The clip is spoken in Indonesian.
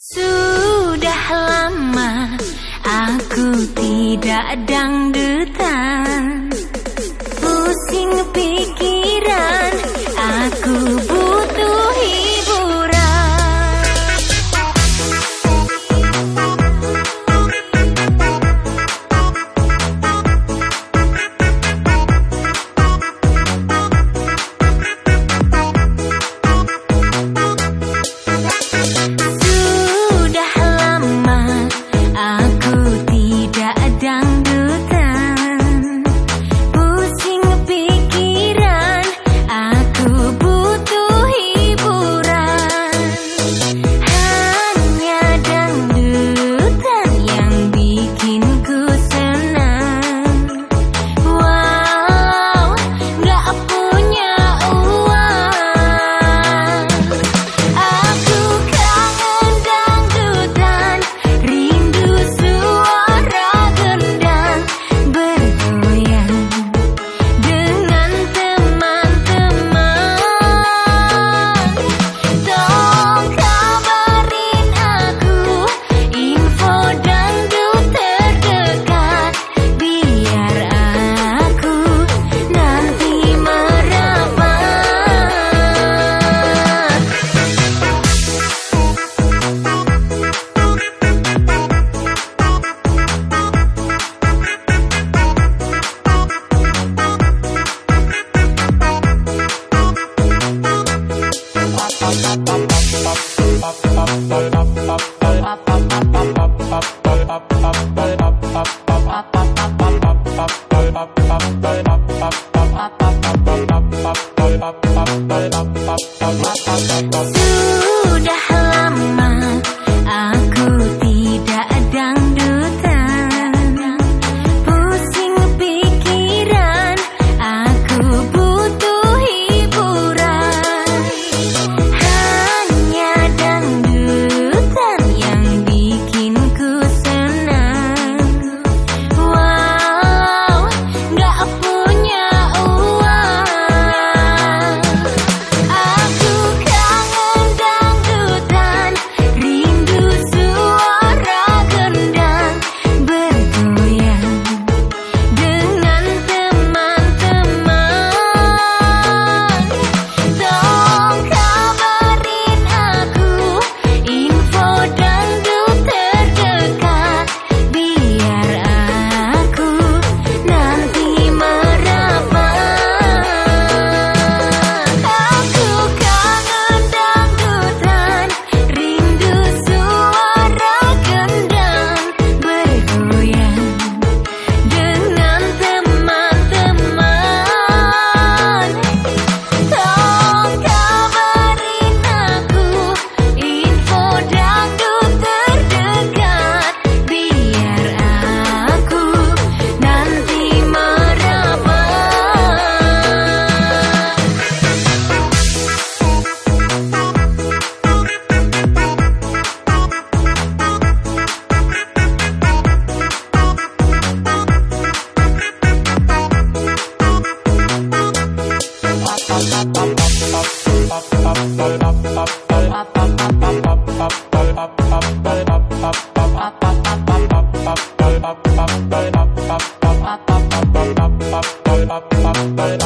Sudah lama aku tidak dangdutan Bye.